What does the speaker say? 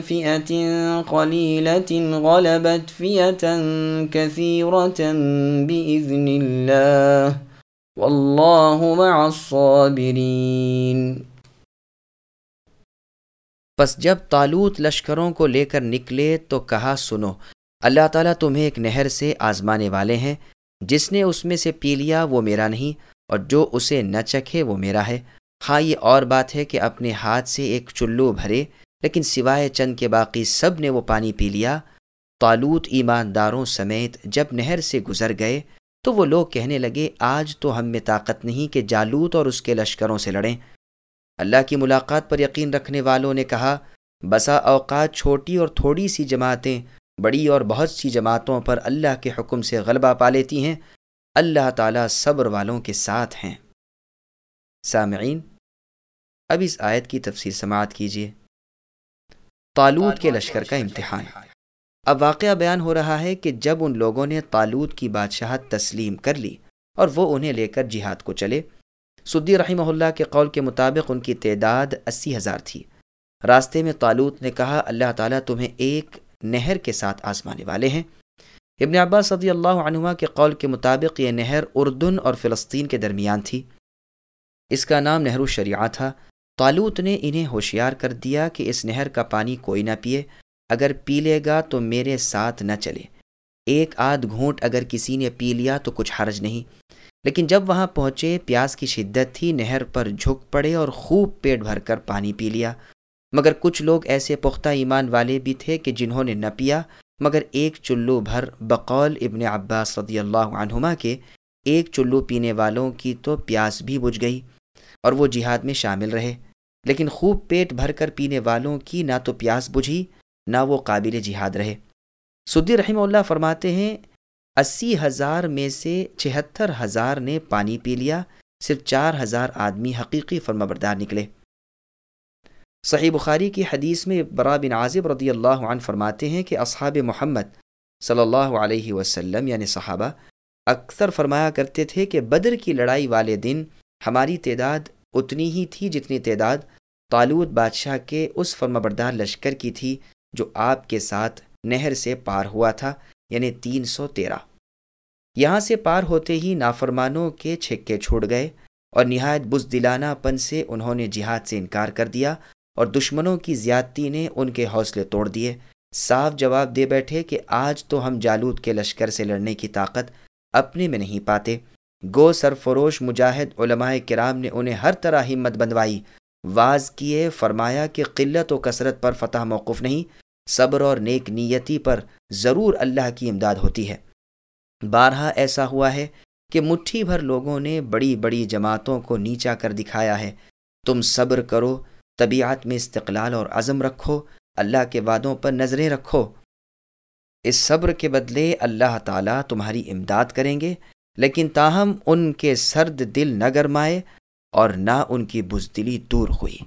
فئة قليلة غلبت فئة كثيرة بإذن الله والله مع الصابرين۔ پس جب تالوت لشکروں کو لے کر نکلے تو کہا، سنو، اللہ تعالیٰ تمہیں ایک نہر سے آزمانے والے ہیں۔ جس نے اس میں سے پی لیا وہ میرا نہیں، اور جو اسے نہ چکھے وہ میرا ہے۔ ہاں یہ اور بات ہے کہ اپنے ہاتھ سے ایک چلو بھرے۔ لیکن سوائے چند کے باقی سب نے وہ پانی پی لیا۔ تالوت ایمانداروں سمیت جب نہر سے گزر گئے تو وہ لوگ کہنے لگے، آج تو ہم میں طاقت نہیں کہ جالوت اور اس کے لشکروں سے لڑیں۔ اللہ کی ملاقات پر یقین رکھنے والوں نے کہا، بسا اوقات چھوٹی اور تھوڑی سی جماعتیں بڑی اور بہت سی جماعتوں پر اللہ کے حکم سے غلبہ پا لیتی ہیں۔ اللہ تعالیٰ صبر والوں کے ساتھ ہیں۔ سامعین، اب اس آیت کی تفصیل سماعت کیجیے۔ تالوت کے لشکر کا امتحان۔ اب واقعہ بیان ہو رہا ہے کہ جب ان لوگوں نے تالوت کی بادشاہت تسلیم کر لی اور وہ انہیں لے کر جہاد کو چلے سدی رحمہ اللہ کے قول کے مطابق ان کی تعداد اسی ہزار تھی۔ راستے میں تالوت نے کہا اللہ تعالیٰ تمہیں ایک نہر کے ساتھ آزمانے والے ہیں۔ ابن عباس صدی اللہ عنہ کے قول کے مطابق یہ نہر اردن اور فلسطین کے درمیان تھی۔ اس کا نام نہرو شریعہ تھا۔ طالوت نے انہیں ہوشیار کر دیا کہ اس نہر کا پانی کوئی نہ پیے، اگر پی لے گا تو میرے ساتھ نہ چلے۔ ایک آدھ گھونٹ اگر کسی نے پی لیا تو کچھ حرج نہیں۔ لیکن جب وہاں پہنچے، پیاس کی شدت تھی، نہر پر جھک پڑے اور خوب پیٹ بھر کر پانی پی لیا۔ مگر کچھ لوگ ایسے پختہ ایمان والے بھی تھے کہ جنہوں نے نہ پیا، مگر ایک چلو بھر بقول ابن عباس رضی اللہ عنہما کے ایک چلو پینے والوں کی تو پیاس بھی بجھ گئی اور وہ جہاد میں شامل رہے۔ لیکن خوب پیٹ بھر کر پینے والوں کی نہ تو پیاس بجھی، نہ وہ قابل جہاد رہے۔ سدی رحمہ اللہ فرماتے ہیں، اسی ہزار میں سے چھہتر ہزار نے پانی پی لیا، صرف چار ہزار آدمی حقیقی فرما بردار نکلے۔ صحیح بخاری کی حدیث میں برا بن عازب رضی اللہ عنہ فرماتے ہیں کہ اصحاب محمد صلی اللہ علیہ وسلم یعنی صحابہ، اکثر فرمایا کرتے تھے کہ بدر کی لڑائی والے دن ہماری تعداد اتنی ہی تھی جتنی تعداد طالوت بادشاہ کے اس فرما بردار لشکر کی تھی جو آپ کے ساتھ نہر سے پار ہوا تھا یعنی تین سو تیرہ۔ یہاں سے پار ہوتے ہی نافرمانوں کے چھکے چھوڑ گئے اور نہایت بزدلانہ پن سے انہوں نے جہاد سے انکار کر دیا اور دشمنوں کی زیادتی نے ان کے حوصلے توڑ دیے۔ صاف جواب دے بیٹھے کہ آج تو ہم جالود کے لشکر سے لڑنے کی طاقت اپنے میں نہیں پاتے۔ گو سرفروش مجاہد علماء کرام نے انہیں ہر طرح ہمت بندوائی واز کیے، فرمایا کہ قلت و کثرت پر فتح موقف نہیں، صبر اور نیک نیتی پر ضرور اللہ کی امداد ہوتی ہے۔ بارہا ایسا ہوا ہے کہ مٹھی بھر لوگوں نے بڑی بڑی جماعتوں کو نیچا کر دکھایا ہے۔ تم صبر کرو، طبیعت میں استقلال اور عزم رکھو، اللہ کے وعدوں پر نظریں رکھو۔ اس صبر کے بدلے اللہ تعالیٰ تمہاری امداد کریں گے، لیکن تاہم ان کے سرد دل نہ گرمائے۔ اور نہ ان کی بزدلی دور ہوئی۔